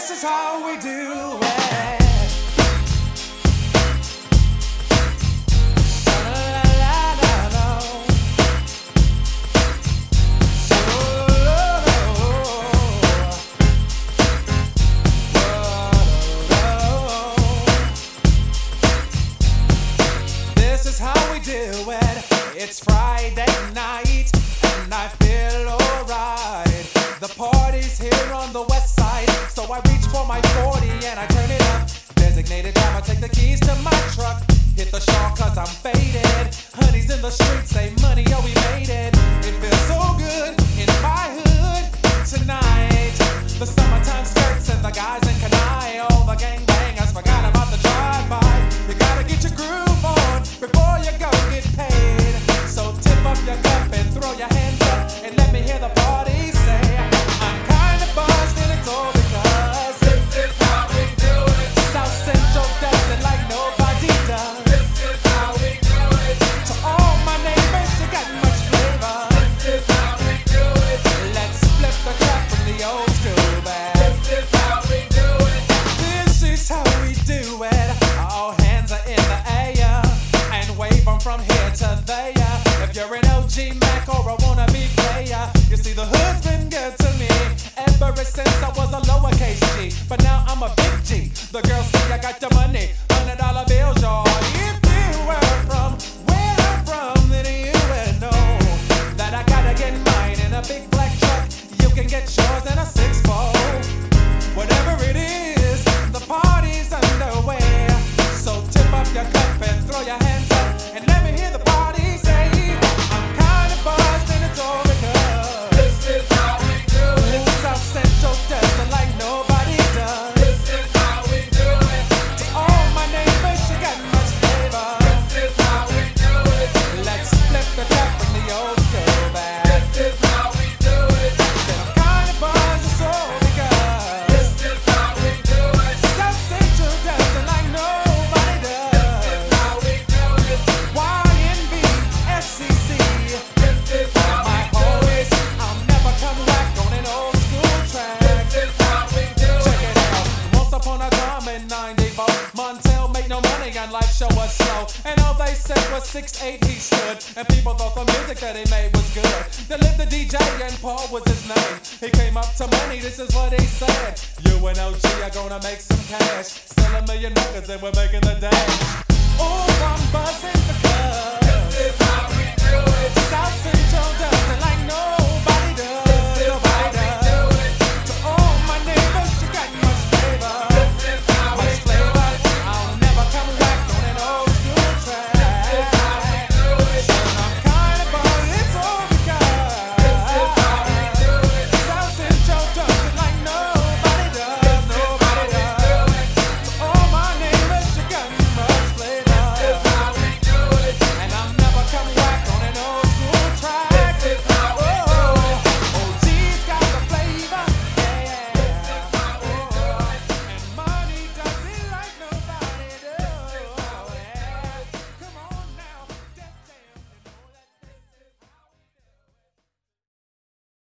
This is how we do. or I wanna be player. You see, the hood's been good to me ever since I was a lowercase G, but now I'm a big G. The girls. they said was 6'8 he stood, and people thought the music that he made was good. They lived the DJ and Paul was his name. He came up to money, this is what he said. You and OG are gonna make some cash, sell a million records and we're making the dash. Ooh,